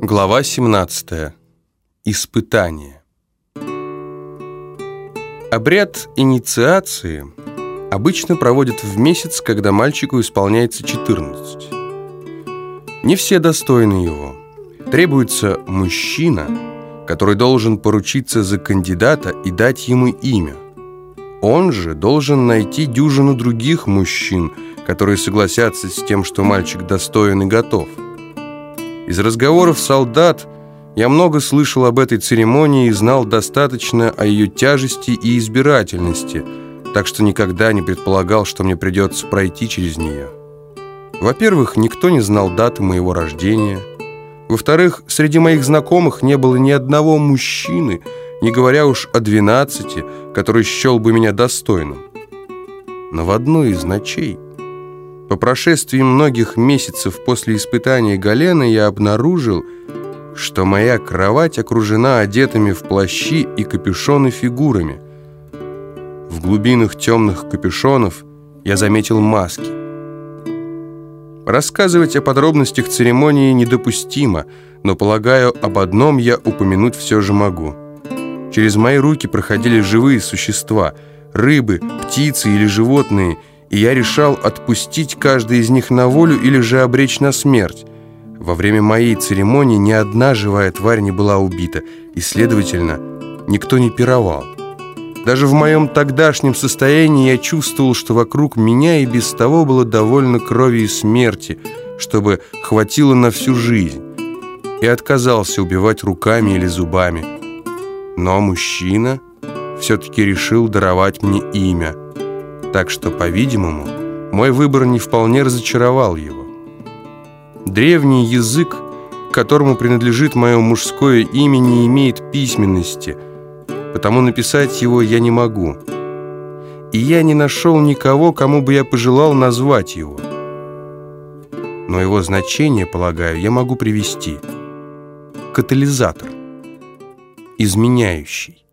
Глава 17. Испытание. Обряд инициации обычно проводят в месяц, когда мальчику исполняется 14. Не все достойны его. Требуется мужчина, который должен поручиться за кандидата и дать ему имя. Он же должен найти дюжину других мужчин, которые согласятся с тем, что мальчик достоин и готов – из разговоров солдат я много слышал об этой церемонии и знал достаточно о ее тяжести и избирательности, так что никогда не предполагал, что мне придется пройти через нее. Во-первых, никто не знал даты моего рождения. Во-вторых, среди моих знакомых не было ни одного мужчины, не говоря уж о двенадцати, который счел бы меня достойным. Но в одну из ночей по прошествии многих месяцев после испытания Галена я обнаружил, что моя кровать окружена одетыми в плащи и капюшоны фигурами. В глубинах темных капюшонов я заметил маски. Рассказывать о подробностях церемонии недопустимо, но, полагаю, об одном я упомянуть все же могу. Через мои руки проходили живые существа, рыбы, птицы или животные – и я решал отпустить каждый из них на волю или же обречь на смерть. Во время моей церемонии ни одна живая тварь не была убита, и, следовательно, никто не пировал. Даже в моем тогдашнем состоянии я чувствовал, что вокруг меня и без того было довольно крови и смерти, чтобы хватило на всю жизнь, и отказался убивать руками или зубами. Но мужчина все-таки решил даровать мне имя – так что, по-видимому, мой выбор не вполне разочаровал его. Древний язык, которому принадлежит мое мужское имя, не имеет письменности, потому написать его я не могу. И я не нашел никого, кому бы я пожелал назвать его. Но его значение, полагаю, я могу привести. Катализатор. Изменяющий.